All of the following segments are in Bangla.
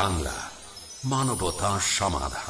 বাংলা মানবতা সমাধান।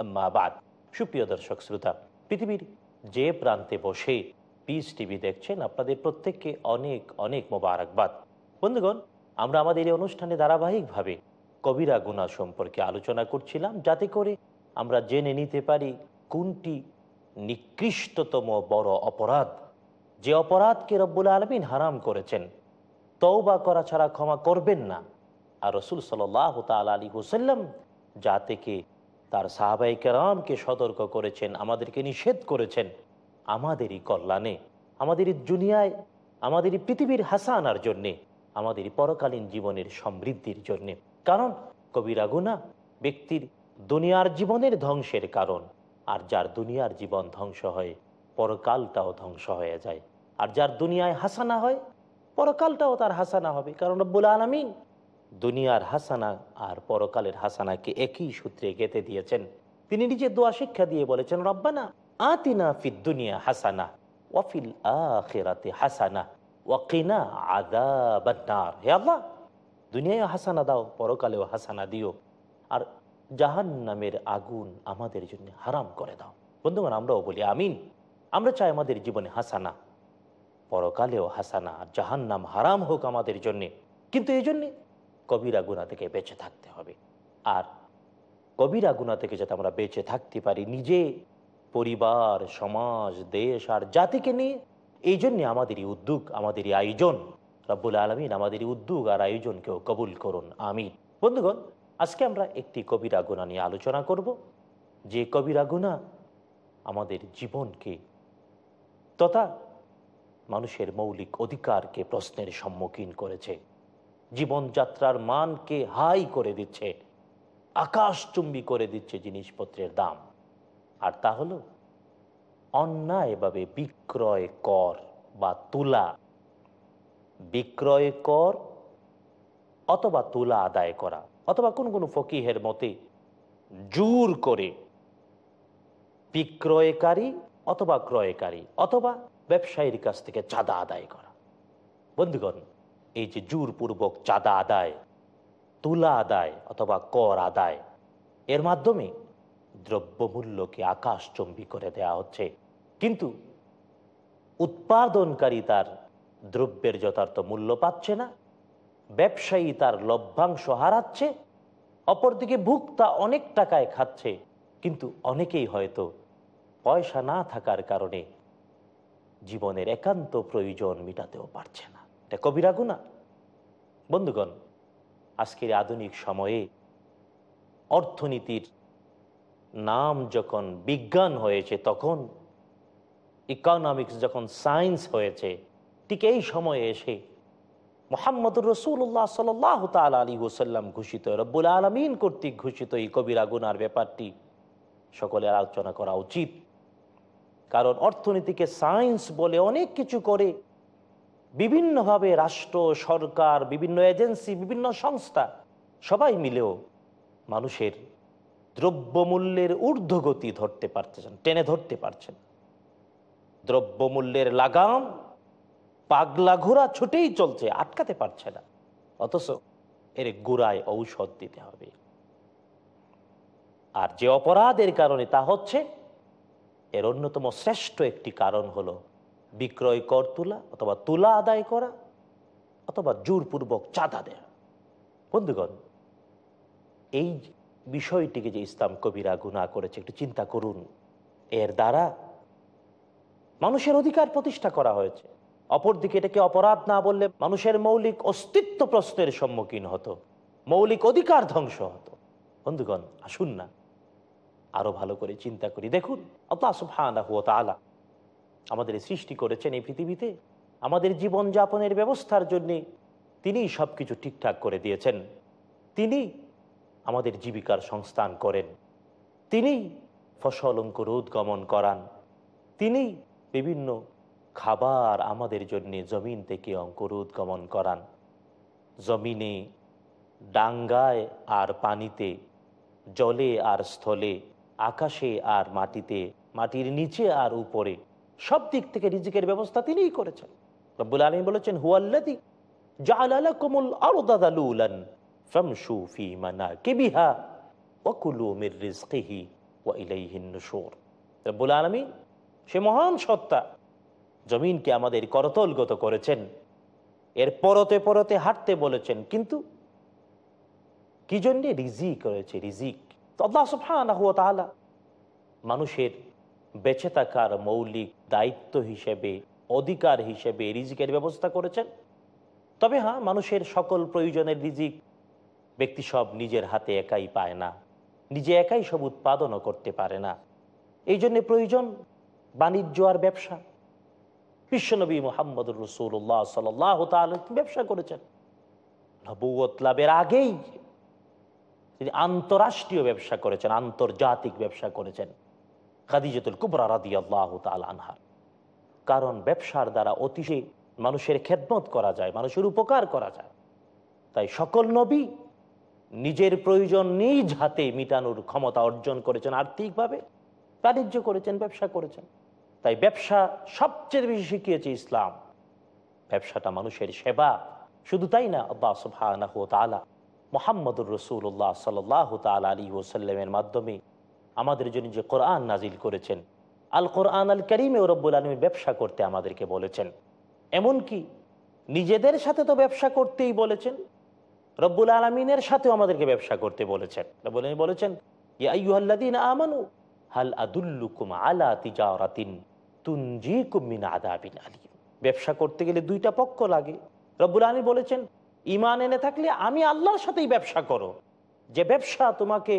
আম্মাবাদ সুপ্রিয় দর্শক, শ্রোতা, পৃথিবীর যে প্রান্তে বসে পিস টিভি দেখছেন আপনাদের প্রত্যেককে অনেক অনেক মোবারকবাদ। বন্ধুগণ, আমরা আমাদের এই অনুষ্ঠানে ধারাবাহিকভাবে কবিরা গুণা সম্পর্কে আলোচনা করছিলাম, যাতে করে আমরা জেনে নিতে পারি কোনটি নিকৃষ্টতম বড় অপরাধ। যে অপরাধকে রব্বুল আলমিন হারাম করেছেন, তওবা করা ছাড়া ক্ষমা করবেন না। আর রসুল সাল্লাহ তাল আলী হুসাল্লাম যা থেকে তার সাহাবাই কেরামকে সতর্ক করেছেন, আমাদেরকে নিষেধ করেছেন আমাদেরই কল্যাণে আমাদের দুনিয়ায় আমাদের পৃথিবীর হাসানার জন্যে আমাদের পরকালীন জীবনের সমৃদ্ধির জন্যে। কারণ কবিরা গুনা ব্যক্তির দুনিয়ার জীবনের ধ্বংসের কারণ, আর যার দুনিয়ার জীবন ধ্বংস হয়, পরকালটাও ধ্বংস হয়ে যায়। আর যার দুনিয়ায় হাসানা হয়, পরকালটাও তার হাসানা হবে। কারণ রব্বুল আলমিন দুনিয়ার হাসানা আর পরকালের হাসানাকে একই সূত্রে গেতে দিয়েছেন। তিনি নিজে দোয়া শিক্ষা দিয়ে বলেছেন, রব্বানা আতিনা ফিদ দুনিয়া হাসানা ওয়াফিল আখিরাতে হাসানা ওয়াকিনা আদাবান্নার হে আল্লাহ, দুনিয়ায় হাসানা দাও, পরকালেও হাসানা দিও, আর জাহান নামের আগুন আমাদের জন্য হারাম করে দাও। বন্ধুগণ, আমরাও বলি আমিন। আমরা চাই আমাদের জীবনে হাসানা, পরকালেও হাসানা, আর জাহান নাম হারাম হোক আমাদের জন্যে। কিন্তু এই জন্যে কবিরা গুণা থেকে বেঁচে থাকতে হবে। আর কবিরা গুণা থেকে যাতে আমরা বেঁচে থাকতে পারি, নিজে, পরিবার, সমাজ, দেশ আর জাতিকে নিয়ে, এই জন্যে আমাদেরই উদ্যোগ, আমাদেরই আয়োজন। রব্বুল আলমিন আমাদেরই উদ্যোগ আর আয়োজনকেও কবুল করুন। আমিন। বন্ধুগণ, আজকে আমরা একটি কবিরা গুণা নিয়ে আলোচনা করব। যে কবিরা গুণা আমাদের জীবনকে তথা মানুষের মৌলিক অধিকারকে প্রশ্নের সম্মুখীন করেছে। জীবনযাত্রার মানকে হাই করে দিচ্ছে আকাশচুম্বী করে দিচ্ছে জিনিসপত্রের দাম। আর তা হলো অন্যায়ভাবে বিক্রয় কর বা তুলা। বিক্রয় কর অথবা তুলা আদায় করা, অথবা কোন কোন ফকিহের মতে জোর করে। বিক্রয়কারী অথবা ক্রয়কারী, অথবা ব্যবসায়ীর কাছ থেকে চাঁদা আদায় করা। বন্ধুগণ এই যে জোরপূর্বক চাঁদা আদায়, তুলা আদায় অথবা কর আদায়, এর মাধ্যমে দ্রব্যমূল্যকে আকাশচম্বী করে দেয়া হচ্ছে। কিন্তু উৎপাদনকারী তার দ্রব্যের যথার্থ মূল্য পাচ্ছে না, ব্যবসায়ী তার লভ্যাংশ হারাচ্ছে, অপরদিকে ভুক্তা অনেক টাকায় খাচ্ছে, কিন্তু অনেকেই হয়তো পয়সা না থাকার কারণে জীবনের একান্ত প্রয়োজন মিটাতেও পারছে না। এটা কবিরা গুণা। বন্ধুগণ, আজকের আধুনিক সময়ে অর্থনীতির নাম যখন বিজ্ঞান হয়েছে, তখন ইকোনমিক্স যখন সায়েন্স হয়েছে, ঠিক এই সময়ে এসে মোহাম্মদুর রসুল্লাহ সাল্লাহ তাল আলী ওসাল্লাম ঘোষিত, রব্বুল আলমিন কর্তৃক ঘোষিত এই কবিরা গুনার ব্যাপারটি সকলের আলোচনা করা উচিত। কারণ অর্থনীতিকে সায়েন্স বলে অনেক কিছু করে বিভিন্নভাবে রাষ্ট্র, সরকার, বিভিন্ন এজেন্সি, বিভিন্ন সংস্থা, সবাই মিলেও মানুষের দ্রব্যমূল্যের ঊর্ধ্বগতি ধরতে পারতেছেন, টেনে ধরতে পারছেন। দ্রব্যমূল্যের লাগাম পাগলা ঘোরা ছুটেই চলছে, আটকাতে পারছে না। অথচ এর গোড়ায় ঔষধ দিতে হবে। আর যে অপরাধের কারণে তা হচ্ছে, এর অন্যতম শ্রেষ্ঠ একটি কারণ হলো বিক্রয় কর তোলা অথবা তুলা আদায় করা অথবা জোরপূর্বক চাঁদা দেয়া। বন্ধুগণ, এই বিষয়টিকে যে ইসলাম কবিরা গুণা করেছে, একটু চিন্তা করুন। এর দ্বারা মানুষের অধিকার প্রতিষ্ঠা করা হয়েছে। অপরদিকে এটাকে অপরাধ না বললে মানুষের মৌলিক অস্তিত্ব প্রশ্নের সম্মুখীন হতো, মৌলিক অধিকার ধ্বংস হতো। বন্ধুগণ, আসুন না। আরও ভালো করে চিন্তা করি। দেখুন, আল্লাহ ওয়া তাআলা আমাদের সৃষ্টি করেছেন এই পৃথিবীতে, আমাদের জীবন যাপনের ব্যবস্থার জন্যে তিনিই সব কিছু ঠিকঠাক করে দিয়েছেন। তিনি আমাদের জীবিকার সংস্থান করেন। তিনি ফসল অঙ্কুর উদ্গমন করান। তিনি বিভিন্ন খাবার আমাদের জন্য জমিন থেকে অঙ্কুর উদ্গমন করান। জমিনে ডাঙ্গায় আর পানিতে, জলে আর স্থলে, আকাশে আর মাটিতে, মাটির নিচে আর উপরে সব দিক থেকে রিজিকের ব্যবস্থা তিনিই করেছেন। রব্বুল আলম বলেছেন হুয়াল্লাদি রব্বুল আলামিন, সে মহান সত্তা, জমিনকে আমাদের করতলগত করেছেন। এর পরতে পরতে হাঁটতে বলেছেন, কিন্তু কি জন্যে রিজিক রয়েছে? রিজিক তো মানুষের বেঁচে থাকার মৌলিক দায়িত্ব হিসেবে, অধিকার হিসেবে রিজিকের ব্যবস্থা করেছেন। তবে হ্যাঁ মানুষের সকল প্রয়োজনের রিজিক ব্যক্তি সব নিজের হাতে একাই পায় না। নিজে একাই সব উৎপাদনও করতে পারে না। এই জন্য প্রয়োজন বাণিজ্য আর ব্যবসা। বিশ্বনবী মোহাম্মদুর রসুল্লাহ সাল্লাহ ব্যবসা করেছেন? নবুয়ত লাভের আগেই তিনি আন্তরাষ্ট্রীয় ব্যবসা করেছেন, আন্তর্জাতিক ব্যবসা করেছেন। খাদিজতুল কুবরা রাদি আল্লাহ আনহার কারণ ব্যবসার দ্বারা অতিশয় মানুষের খেদমত করা যায়, মানুষের উপকার করা যায়। তাই সকল নবী নিজের প্রয়োজন নিজ হাতে মিটানোর ক্ষমতা অর্জন করেছেন আর্থিকভাবে, বাণিজ্য করেছেন, ব্যবসা করেছেন। তাই ব্যবসা সবচেয়ে বেশি শিখিয়েছে ইসলাম। ব্যবসাটা মানুষের সেবা। শুধু তাই না, আল্লাহ তাআলা মোহাম্মদুর রসুল্লাহ সাল্লাহ তাল আলী ওসাল্লামের মাধ্যমে আমাদের জন্য যে কোরআন নাজিল করেছেন, আল কোরআন আল করিমে রব্বুল আলমী ব্যবসা করতে আমাদেরকে বলেছেন। এমনকি নিজেদের সাথে তো ব্যবসা করতেই বলেছেন, রব্বুল আলমিনের সাথেও আমাদেরকে ব্যবসা করতে বলেছেন। রব্বুল বলেছেন আমানু, হাল আদুল্লুকুম আলা তিজারাতিন তুনজিকুম মিন আযাবিন আলীম। ব্যবসা করতে গেলে দুইটা পক্ষ লাগে। রব্বুল আলমী বলেছেন ইমান এনে থাকলে আমি আল্লাহর সাথেই ব্যবসা করো। যে ব্যবসা তোমাকে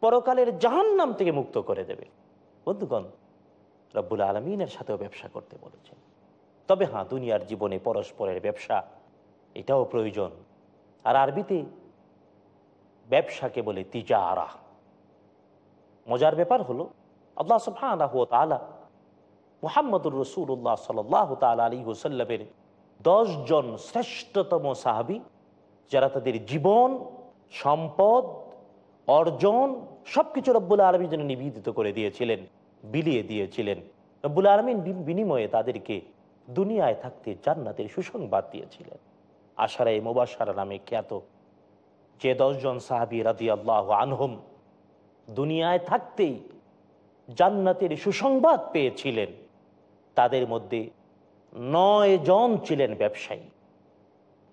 পরকালের জাহান্নাম থেকে মুক্ত করে দেবে। বন্ধুগণ, রব্বুল আলমিনের সাথেও ব্যবসা করতে বলেছেন। তবে হ্যাঁ দুনিয়ার জীবনে পরস্পরের ব্যবসা, এটাও প্রয়োজন। আর আরবিতে ব্যবসাকে বলে তিজারা। মজার ব্যাপার হলো, আল্লাহ সুবহানাহু ওয়া মোহাম্মদুর রসুল্লাহ সাল্লাহ তাল আলী হুসাল্লামের জন শ্রেষ্ঠতম সাহাবি, যারা তাদের জীবন, সম্পদ অর্জন সবকিছু রব্বুল আলমীর জন্য নিবেদিত করে দিয়েছিলেন, বিলিয়ে দিয়েছিলেন। রব্বুল আলমিন বিনিময়ে তাদেরকে দুনিয়ায় থাকতে জান্নাতের সুসংবাদ দিয়েছিলেন। আশারাই মোবাসারা নামে খ্যাত যে দশজন সাহাবি রাদি আল্লাহ আনহম দুনিয়ায় থাকতেই জান্নাতের সুসংবাদ পেয়েছিলেন। তাদের মধ্যে নয় জন ছিলেন ব্যবসায়ী,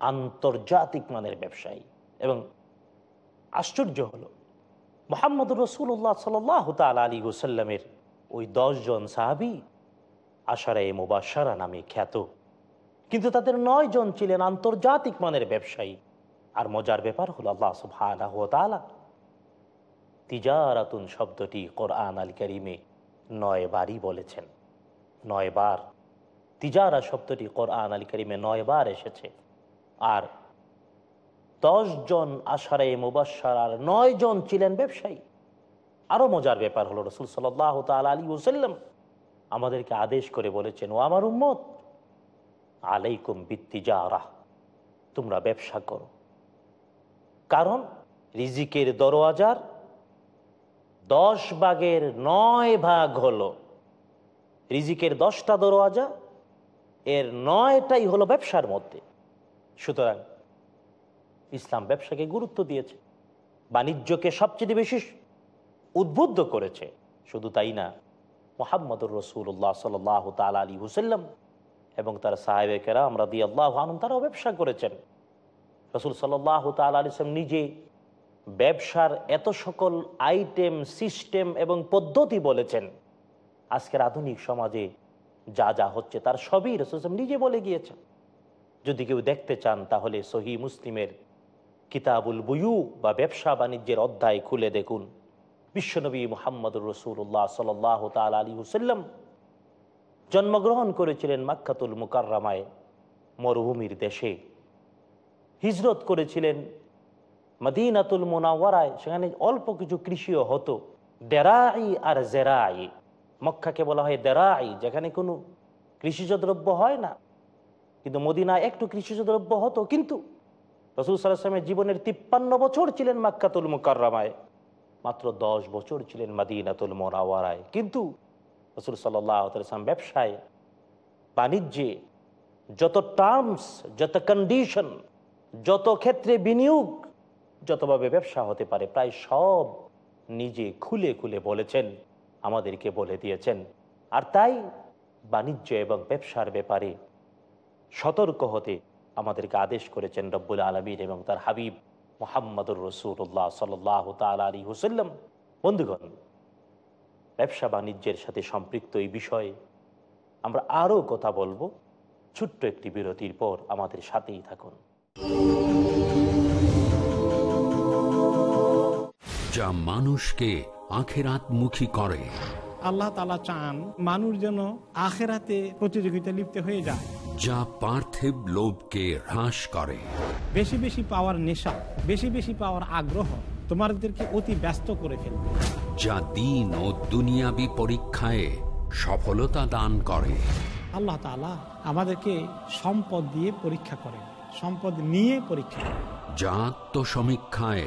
আন্তর্জাতিক মানের ব্যবসায়ী এবং আশ্চর্য হলো মোহাম্মদ রসুল্লাহ সাল্লাহ তাল আলী হুসাল্লামের ওই জন সাহাবি আশারায় মুবাসারা নামে খ্যাত। কিন্তু তাদের নয় জন ছিলেন আন্তর্জাতিক মানের ব্যবসায়ী। আর মজার ব্যাপার হলো আল্লাহ তাআলা তিজারাতুন শব্দটি কোরআন আল করিমে নয় বারই বলেছেন। নয় বার। তিজারা শব্দটি কোরআন আল করিমে নয় বার এসেছে। আর দশ জন আশারে মুবাসার আর নয় জন ছিলেন ব্যবসায়ী। আরও মজার ব্যাপার হলো রসুল সাল্লাহ তাল আলী ওসাল্লাম আমাদেরকে আদেশ করে বলেছেন, ও আমার উম্মত, আলাইকুম বিত্তিজারা তোমরা ব্যবসা করো। কারণ রিজিকের দরওয়াজার দশ ভাগের নয় ভাগ হলো। রিজিকের দশটা দরওয়াজা, এর নয়টাই হলো ব্যবসার মধ্যে। সুতরাং ইসলাম ব্যবসাকে গুরুত্ব দিয়েছে, বাণিজ্যকে সবচেয়ে বেশি উদ্বুদ্ধ করেছে। শুধু তাই না, মোহাম্মদুর রসুল্লাহ সাল তাল আলী হুসাল্লাম এবং তার সাহেবেকেরা আমরা দিয়ে আল্লাহ আনন্দ তারাও ব্যবসা করেছেন। রসুল সাল্লাহ তাল আলিসাম নিজে ব্যবসার এত সকল আইটেম, সিস্টেম এবং পদ্ধতি বলেছেন। আজকের আধুনিক সমাজে যা যা হচ্ছে তার সবই রসুল নিজে বলে গিয়েছেন। যদি কেউ দেখতে চান তাহলে সহি মুসলিমের কিতাবুল বুয়ু বা ব্যবসা বাণিজ্যের অধ্যায় খুলে দেখুন। বিশ্বনবী মোহাম্মদুর রসুল্লাহ সাল তাল আলী হুসাল্লাম জন্মগ্রহণ করেছিলেন মাক্কাতুল মুকাররামায়, মরুভূমির দেশে। হিজরত করেছিলেন মদিনাতুল মোনাওয়ারায়, সেখানে অল্প কিছু কৃষিও হতো। ডেরাই আর জেরাই, মক্কাকে বলা হয় দেরাই, যেখানে কোনো কৃষিজ দ্রব্য হয় না। কিন্তু মদিনায় একটু কৃষিজ দ্রব্য হতো, কিন্তু রসুল সাল্লামের জীবনের তিপ্পান্ন বছর ছিলেন মাক্কাতুল মুকাররামায়। মাত্র দশ বছর ছিলেন মাদিনাতুল মোনাওয়ারায়। কিন্তু রসুল সাল্লাম ব্যবসায়, বাণিজ্যে যত টার্মস যত কন্ডিশন যত ক্ষেত্রে বিনিয়োগ, যতভাবে ব্যবসা হতে পারে, প্রায় সব নিজে খুলে খুলে বলেছেন, আমাদেরকে বলে দিয়েছেন। আর তাই বাণিজ্য এবং ব্যবসার ব্যাপারে সতর্ক হতে আমাদেরকে আদেশ করেছেন রব্বুল আলমীর এবং তার হাবিব মোহাম্মদুর রসুল্লাহ সাল্লাহ তাল আলী হুসাল্লাম বন্ধুগণ ব্যবসা বাণিজ্যের সাথে সম্পৃক্ত এই বিষয়ে আমরা আরও কথা বলব। ছোট্ট একটি বিরতির পর আমাদের সাথেই থাকুন। যা মানুষকে আখেরাতমুখী করে। আল্লাহ তালা চান মানুষ যেন আখেরাতে প্রতিযোগিতা লিপ্ত হয়ে যায়। যা পার্থিব লোভকে হ্রাস করে। বেশি বেশি পাওয়ার নেশা বেশি বেশি পাওয়ার আগ্রহ তোমাদেরকে অতি ব্যস্ত করে ফেলবে। যা দিন ও দুনিয়াবি পরীক্ষায় সফলতা দান করে। আল্লাহ তালা আমাদেরকে সম্পদ দিয়ে পরীক্ষা করেন সম্পদ নিয়ে পরীক্ষা যা আত্মসমীক্ষায়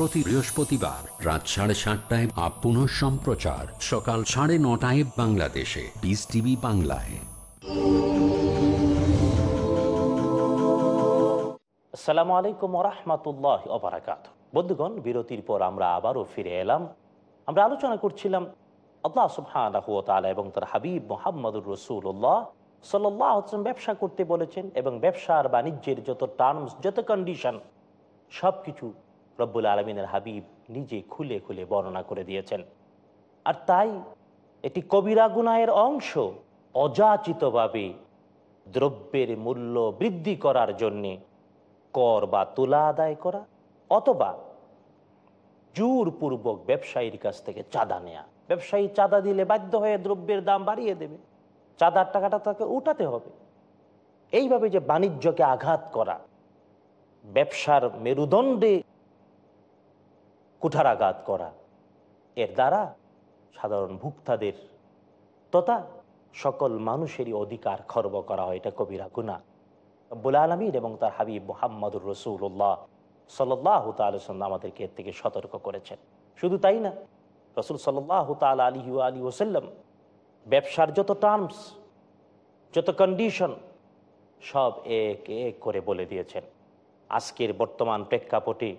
প্রতি বৃহস্পতিবার রাত সাড়ে সাতটায় আপ পুনঃ সম্প্রচার। সকাল সাড়ে নটায় বাংলাদেশে। পিস টিভি বাংলায়। আসসালামু আলাইকুম রহমতুল্লাহ অবরাকাত বন্ধুগণ, বিরতির পর আমরা আবারও ফিরে এলাম। আমরা আলোচনা করছিলাম আল্লাহ সুবহানাহু এবং তার হাবিব মোহাম্মদুর রসুল্লাহ সাল্লাহ ব্যবসা করতে বলেছেন এবং ব্যবসার বাণিজ্যের যত টার্মস যত কন্ডিশন সব কিছু রব্বুল আলমিনের হাবিব নিজে খুলে খুলে বর্ণনা করে দিয়েছেন। আর তাই এটি কবিরা গুনাহের অংশ, অযাচিতভাবে দ্রব্যের মূল্য বৃদ্ধি করার জন্যে কর বা তুলা আদায় করা অথবা জোরপূর্বক ব্যবসায়ীর কাছ থেকে চাঁদা নেয়া। ব্যবসায়ী চাঁদা দিলে বাধ্য হয়ে দ্রব্যের দাম বাড়িয়ে দেবে। চাঁদার টাকাটা তাকে উঠাতে হবে। এইভাবে যে বাণিজ্যকে আঘাত করা, ব্যবসার মেরুদণ্ডে কুঠারাঘাত করা। এর দ্বারা সাধারণ ভুক্তাদের তথা সকল মানুষেরই অধিকার খর্ব করা হয়, এটা কবিরা গুণা রব্বুল আলমীর এবং তার হাবিব মোহাম্মদুর রসুল্লাহ সাল্লাহ তাল্লাম আমাদেরকে এর থেকে সতর্ক করেছেন। শুধু তাই না, রসুল সাল্লাহ তাল আলী আলী ওসাল্লাম ব্যবসার যত টার্মস যত কন্ডিশন সব এক এক করে বলে দিয়েছেন। আজকের বর্তমান প্রেক্ষাপটে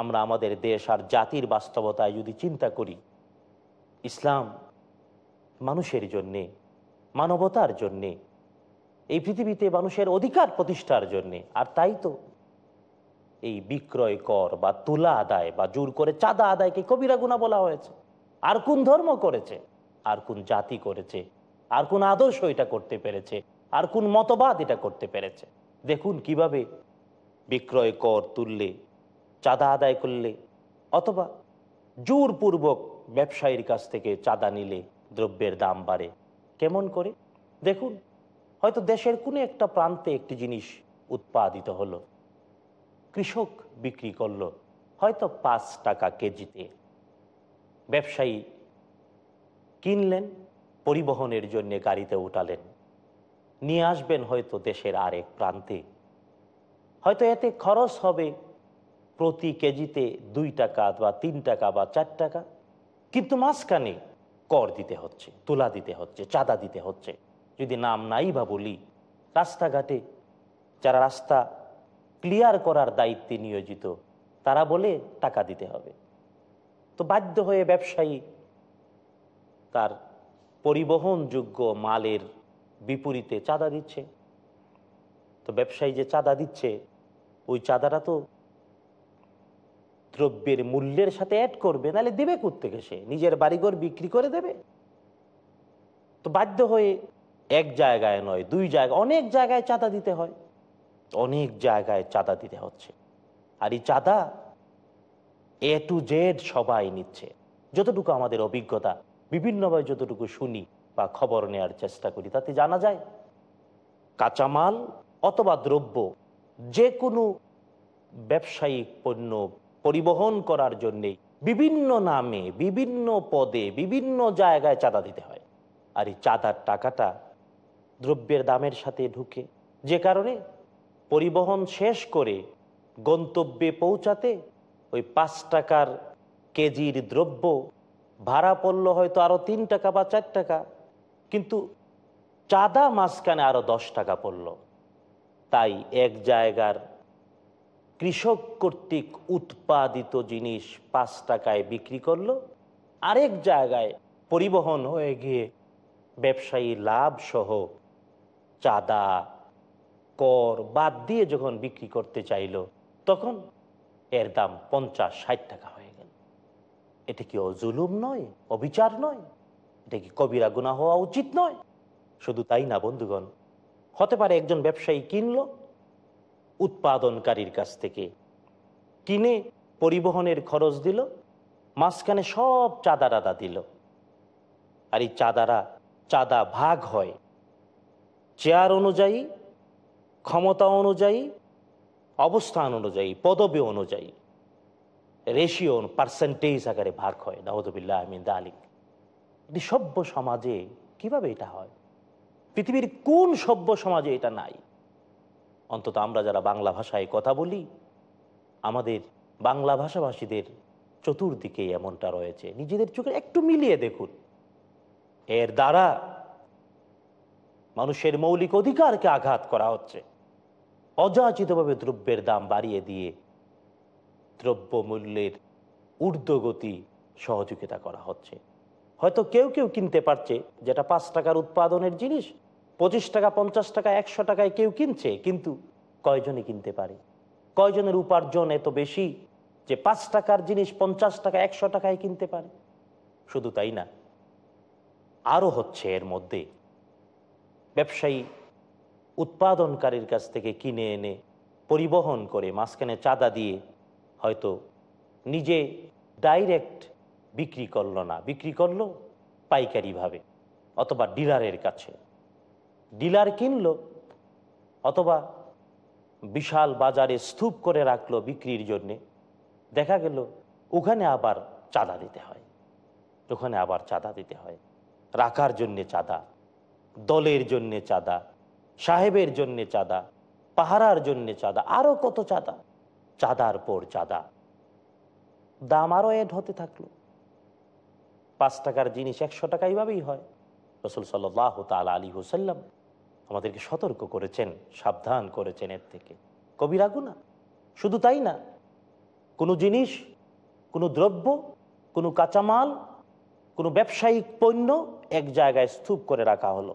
আমরা আমাদের দেশ আর জাতির বাস্তবতায় যদি চিন্তা করি, ইসলাম মানুষের জন্যে, মানবতার জন্যে, এই পৃথিবীতে মানুষের অধিকার প্রতিষ্ঠার জন্যে, আর তাই তো এই বিক্রয় কর বা তুলা আদায় বা জোর করে চাঁদা আদায়কে কবিরা গুণা বলা হয়েছে। আর কোন ধর্ম করেছে, আর কোন জাতি করেছে, আর কোন আদর্শ এটা করতে পেরেছে, আর কোন মতবাদ এটা করতে পেরেছে। দেখুন কীভাবে বিক্রয় কর তুললে চাঁদা আদায় করলে অথবা জোরপূর্বক ব্যবসায়ীর কাছ থেকে চাঁদা নিলে দ্রব্যের দাম বাড়ে। কেমন করে? দেখুন, হয়তো দেশের কোনো একটা প্রান্তে একটি জিনিস উৎপাদিত হলো। কৃষক বিক্রি করল, হয়তো পাঁচ টাকা কেজিতে। ব্যবসায়ী কিনলেন, পরিবহনের জন্য গাড়িতে উঠালেন। নিয়ে আসবেন হয়তো দেশের আরেক প্রান্তে। হয়তো এতে খরচ হবে প্রতি কেজিতে দুই টাকা বা তিন টাকা বা চার টাকা। কিন্তু মাঝখানে কর দিতে হচ্ছে, তুলা দিতে হচ্ছে, চাঁদা দিতে হচ্ছে। যদি নাম নাই বা বলি, রাস্তাঘাটে যারা রাস্তা ক্লিয়ার করার দায়িত্বে নিয়োজিত, তারা বলে টাকা দিতে হবে। তো বাধ্য হয়ে ব্যবসায়ী তার পরিবহনযোগ্য মালের বিপরীতে চাঁদা দিচ্ছে। তো ব্যবসায়ী যে চাঁদা দিচ্ছে, ওই চাঁদাটা তো দ্রব্যের মূল্যের সাথে অ্যাড করবে, নাহলে দেবে থেকে সে? নিজের বাড়িঘর বিক্রি করে দেবে? তো বাধ্য হয়ে এক জায়গায় নয়, দুই জায়গায় অনেক জায়গায় চাঁদা দিতে হয়। অনেক জায়গায় চাঁদা দিতে হচ্ছে। আর এই চাঁদা এ টু জেড সবাই নিচ্ছে। যতটুকু আমাদের অভিজ্ঞতা, বিভিন্নভাবে যতটুকু শুনি বা খবর নেওয়ার চেষ্টা করি, তাতে জানা যায় কাঁচামাল অথবা দ্রব্য যে কোনো ব্যবসায়িক পণ্য পরিবহন করার জন্যে বিভিন্ন নামে, বিভিন্ন পদে, বিভিন্ন জায়গায় চাঁদা দিতে হয়। আর এই চাঁদার টাকাটা দ্রব্যের দামের সাথে ঢুকে। যে কারণে পরিবহন শেষ করে গন্তব্যে পৌঁছাতে ওই পাঁচ টাকার কেজির দ্রব্য ভাড়া পড়ল হয়তো আরও তিন টাকা বা চার টাকা। কিন্তু চাঁদা মাঝখানে আরও দশ টাকা পড়ল। তাই এক জায়গার কৃষক কর্তৃক উৎপাদিত জিনিস পাঁচ টাকায় বিক্রি করল। আরেক জায়গায় পরিবহন হয়ে গিয়ে ব্যবসায়ী লাভ সহ চাঁদা, কর বাদ দিয়ে যখন বিক্রি করতে চাইলো, তখন এর দাম পঞ্চাশ, ষাট টাকা হয়ে গেল। এটা কি অজুলুম নয়? অবিচার নয়? এটা কি কবিরা গুণা হওয়া উচিত নয়? শুধু তাই না, বন্ধুগণ? হতে পারে একজন ব্যবসায়ী কিনলো উৎপাদনকারীর কাছ থেকে। কিনে পরিবহনের খরচ দিল, মাঝখানে সব চাঁদা টাদা দিল। আর এই চাঁদারা, চাঁদা ভাগ হয়। চেয়ার অনুযায়ী, ক্ষমতা অনুযায়ী, অবস্থান অনুযায়ী, পদবী অনুযায়ী রেশিও পার্সেন্টেজ আকারে ভাগ হয়। নাহদুবিল্লাহ আমিন আলিক এটি সভ্য সমাজে কীভাবে এটা হয়? পৃথিবীর কোন সভ্য সমাজে এটা নাই? অন্তত আমরা যারা বাংলা ভাষায় কথা বলি, আমাদের বাংলা ভাষাভাষীদের চতুর্দিকে এমনটা রয়েছে। নিজেদের চোখে একটু মিলিয়ে দেখুন। এর দ্বারা মানুষের মৌলিক অধিকারকে আঘাত করা হচ্ছে। অযাচিতভাবে দ্রব্যের দাম বাড়িয়ে দিয়ে দ্রব্য মূল্যের ঊর্ধ্বগতি সহযোগিতা করা হচ্ছে। হয়তো কেউ কেউ কিনতে পারছে যেটা পাঁচ টাকার উৎপাদনের জিনিস পঁচিশ টাকা, পঞ্চাশ টাকা, একশো টাকায় কেউ কিনছে, কিন্তু কয়জনে কিনতে পারে? কয়জনের উপার্জন এত বেশি যে পাঁচ টাকার জিনিস পঞ্চাশ টাকা, একশো টাকায় কিনতে পারে? শুধু তাই না, আরও হচ্ছে এর মধ্যে। ব্যবসায়ী উৎপাদনকারীর কাছ থেকে কিনে এনে পরিবহন করে মাঝখানে চাঁদা দিয়ে হয়তো নিজে ডাইরেক্ট বিক্রি করল না। বিক্রি করল পাইকারিভাবে অথবা ডিলারের কাছে। ডিলার কিনলো অথবা বিশাল বাজারে স্তূপ করে রাখল বিক্রির জন্যে। দেখা গেল ওখানে আবার চাঁদা দিতে হয়। ওখানে আবার চাঁদা দিতে হয়। রাখার জন্যে চাঁদা, দলের জন্যে চাঁদা, সাহেবের জন্যে চাঁদা, পাহারার জন্যে চাঁদা আরও কত চাঁদা। চাঁদার পর চাঁদা। দাম আরও এড হতে থাকল। পাঁচ টাকার জিনিস একশো টাকা এইভাবেই হয়। রসুল সাল্লাহ তাল আলী হুসাল্লাম আমাদেরকে সতর্ক করেছেন, সাবধান করেছেন এর থেকে। কবিরা গুণা শুধু তাই না, কোনো জিনিস, কোনো দ্রব্য, কোনো কাঁচামাল, কোনো ব্যবসায়িক পণ্য এক জায়গায় স্তূপ করে রাখা হলো।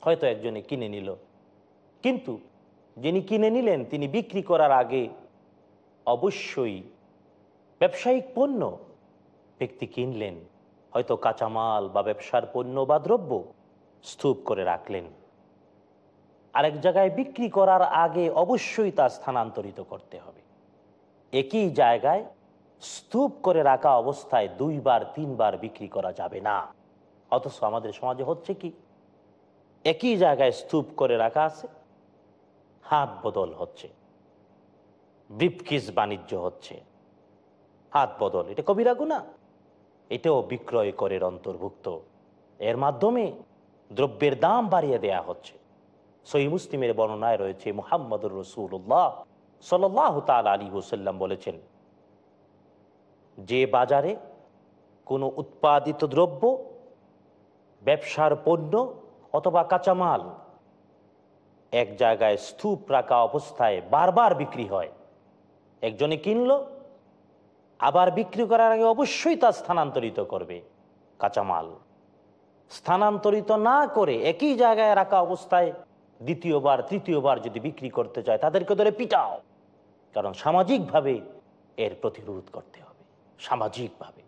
হয়তো একজনে কিনে নিল। কিন্তু যিনি কিনে নিলেন, তিনি বিক্রি করার আগে অবশ্যই ব্যবসায়িক পণ্য ব্যক্তি কিনলেন। হয়তো কাঁচামাল বা ব্যবসার পণ্য বা দ্রব্য স্তূপ করে রাখলেন। আরেক জায়গায় বিক্রি করার আগে অবশ্যই তা স্থানান্তরিত করতে হবে। একই জায়গায় স্তূপ করে রাখা অবস্থায় দুইবার, তিনবার বিক্রি করা যাবে না। অথচ আমাদের সমাজে হচ্ছে কি? একই জায়গায় স্তূপ করে রাখা আছে, হাত বদল হচ্ছে, ব্রিফকিস বাণিজ্য হচ্ছে, হাত বদল। এটা কবিরা গুণা? এটাও বিক্রয় করের অন্তর্ভুক্ত। এর মাধ্যমে দ্রব্যের দাম বাড়িয়ে দেয়া হচ্ছে। সই মুসলিমের বর্ণনায় রয়েছে মুহাম্মদুর রসুল্লাহ সাল্লাহ তাল আলী হুসাল্লাম বলেছেন, যে বাজারে কোনো উৎপাদিত দ্রব্য, ব্যবসার পণ্য অথবা কাঁচামাল এক জায়গায় স্তূপ রাখা অবস্থায় বারবার বিক্রি হয়, একজনে কিনলো, আবার বিক্রি করার আগে অবশ্যই তা স্থানান্তরিত করবে কাঁচামাল। স্থানান্তরিত না করে একই জায়গায় রাখা অবস্থায় দ্বিতীয়বার, তৃতীয়বার যদি বিক্রি করতে চায়, তাদেরকে ধরে পিটাও। কারণ সামাজিকভাবে এর প্রতিরোধ করতে হবে। সামাজিকভাবে।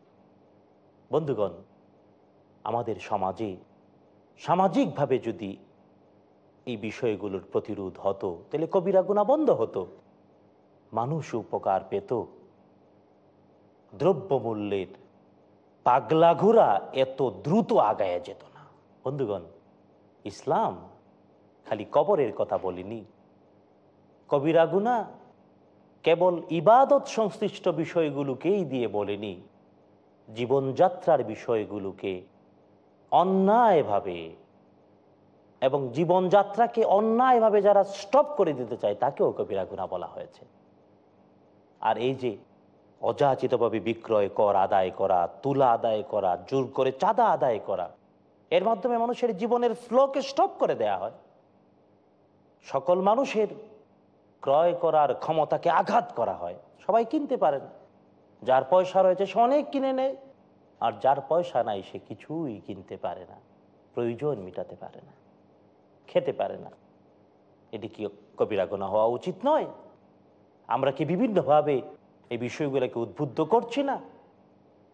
বন্ধুগণ, আমাদের সমাজে সামাজিকভাবে যদি এই বিষয়গুলোর প্রতিরোধ হতো, তাহলে কবিরা গুণা বন্ধ হতো। মানুষ উপকার পেত। দ্রব্যমূল্যের পাগলা ঘোরা এত দ্রুত আগায় যেত না। বন্ধুগণ, ইসলাম খালি কবরের কথা বলিনি। কবিরা গুণা কেবল ইবাদত সংশ্লিষ্ট বিষয়গুলোকেই দিয়ে বলেনি, জীবনযাত্রার বিষয়গুলোকে অন্যায়ভাবে এবং জীবনযাত্রাকে অন্যায়ভাবে যারা স্টপ করে দিতে চায়, তাকেও কবিরা গুণা বলা হয়েছে। আর এই যে অযাচিতভাবে বিক্রয় কর, আদায় করা, তুলা আদায় করা, জোর করে চাঁদা আদায় করা, এর মাধ্যমে মানুষের জীবনের ফ্লোকে স্টপ করে দেয়া হয়। সকল মানুষের ক্রয় করার ক্ষমতাকে আঘাত করা হয়। সবাই কিনতে পারে না। যার পয়সা রয়েছে সে অনেক কিনে নেয়, আর যার পয়সা নাই সে কিছুই কিনতে পারে না, প্রয়োজন মিটাতে পারে না, খেতে পারে না। এটি কি কবিরা গোনা হওয়া উচিত নয়? আমরা কি বিভিন্নভাবে এই বিষয়গুলোকে উদ্বুদ্ধ করছি না?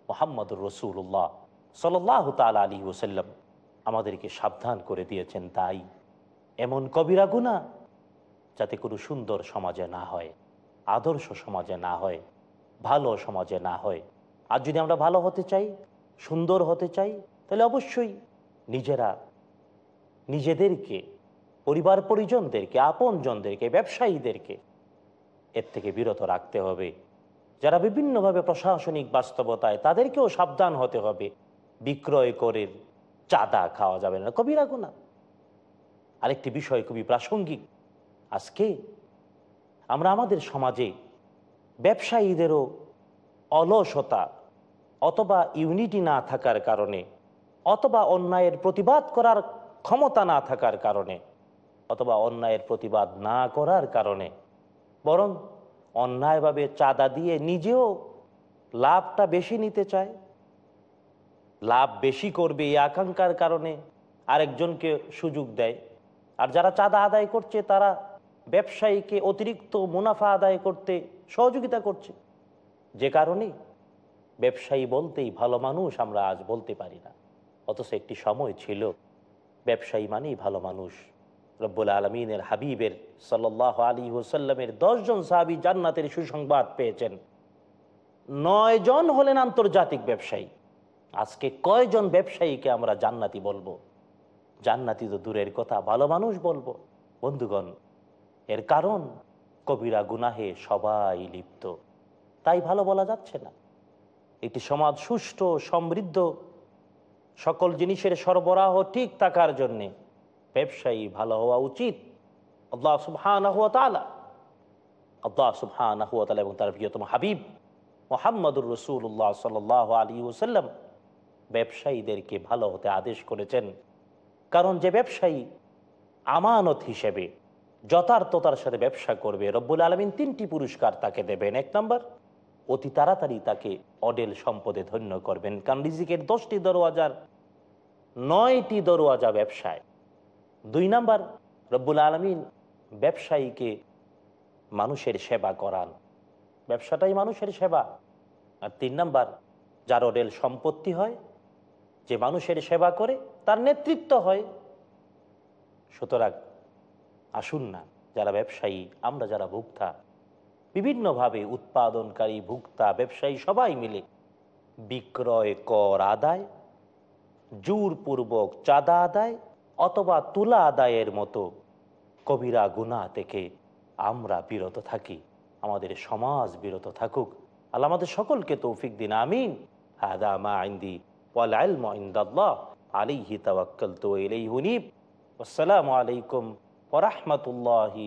মোহাম্মদুর রসুল্লাহ সাল্লাহ তাল আলী ওসাল্লাম আমাদেরকে সাবধান করে দিয়েছেন তাই। এমন কবিরা গুণা যাতে কোনো সুন্দর সমাজে না হয়, আদর্শ সমাজে না হয়, ভালো সমাজে না হয়। আর যদি আমরা ভালো হতে চাই, সুন্দর হতে চাই, তাহলে অবশ্যই নিজেরা নিজেদেরকে, পরিবার পরিজনদেরকে, আপনজনদেরকে, ব্যবসায়ীদেরকে এর থেকে বিরত রাখতে হবে। যারা বিভিন্নভাবে প্রশাসনিক বাস্তবতায় তাদেরকেও সাবধান হতে হবে। বিক্রয় করে চাঁদা খাওয়া যাবে না। কবিরা গুণা। আরেকটি বিষয় খুবই প্রাসঙ্গিক। আজকে আমরা আমাদের সমাজে ব্যবসায়ীদেরও অলসতা অথবা ইউনিটি না থাকার কারণে অথবা অন্যায়ের প্রতিবাদ করার ক্ষমতা না থাকার কারণে অথবা অন্যায়ের প্রতিবাদ না করার কারণে বরং অন্যায়ভাবে চাঁদা দিয়ে নিজেও লাভটা বেশি নিতে চায়, লাভ বেশি করবে এই আকাঙ্ক্ষার কারণে আরেকজনকে সুযোগ দেয়। আর যারা চাঁদা আদায় করছে, তারা ব্যবসায়ীকে অতিরিক্ত মুনাফা আদায় করতে সহযোগিতা করছে। যে কারণে ব্যবসায়ী বলতেই ভালো মানুষ আমরা আজ বলতে পারি না। অথচ একটি সময় ছিল, ব্যবসায়ী মানেই ভালো মানুষ। রব্বুল আলমিনের হাবিবের সাল্লাহ আলী ওসাল্লামের দশজন সাহাবি জান্নাতের সুসংবাদ পেয়েছেন। নয় জন হলেন আন্তর্জাতিক ব্যবসায়ী। আজকে কয়জন ব্যবসায়ীকে আমরা জান্নাতি বলব? জান্নাতি তো দূরের কথা, ভালো মানুষ বলব। বন্ধুগণ, এর কারণ কবিরা গুনাহে সবাই লিপ্ত। তাই ভালো বলা যাচ্ছে না। একটি সমাজ সুষ্ঠু, সমৃদ্ধ, সকল জিনিসের সরবরাহ ঠিক থাকার জন্যে ব্যবসায়ী ভালো হওয়া উচিত। আল্লাহ তাআলা আল্লাহ তাআলা এবং তার প্রিয়তম হাবিব মোহাম্মদুর রসুল্লাহ সাল আলী ওসাল্লাম ব্যবসায়ীদেরকে ভালো হতে আদেশ করেছেন। কারণ যে ব্যবসায়ী আমানত হিসেবে যথার্থতার সাথে ব্যবসা করবে, রব্বুল আলমিন তিনটি পুরস্কার তাকে দেবেন। এক নম্বর, অতি তাড়াতাড়ি তাকে অডেল সম্পদে ধন্য করবেন। কারণ রিজিকের দশটি দরওয়াজার, নয়টি দরওয়াজা ব্যবসায়। দুই নাম্বার, রব্বুল আলমিন ব্যবসায়ীকে মানুষের সেবা করান। ব্যবসাটাই মানুষের সেবা। আর তিন নাম্বার, যার অডেল সম্পত্তি হয় যে মানুষের সেবা করে, তার নেতৃত্ব হয়। সুতরাং আসুন না, যারা ব্যবসায়ী, আমরা যারা ভোক্তা, বিভিন্নভাবে উৎপাদনকারী, ভোক্তা, ব্যবসায়ী সবাই মিলে বিক্রয় কর আদায়, জোরপূর্বক চাঁদা আদায় অথবা তুলা আদায়ের মতো কবিরা গুণা থেকে আমরা বিরত থাকি। আমাদের সমাজ বিরত থাকুক। আল্লাহ আমাদের সকলকে তৌফিক দিন, আমিন। হাদা মা আইন্দি ওয়াল ইলমু ইনদাল্লাহ আলাইহি তাওয়াক্কালতু ওয়া ইলাইহি উনীব আসসালামু আলাইকুম ওয়া রাহমাতুল্লাহি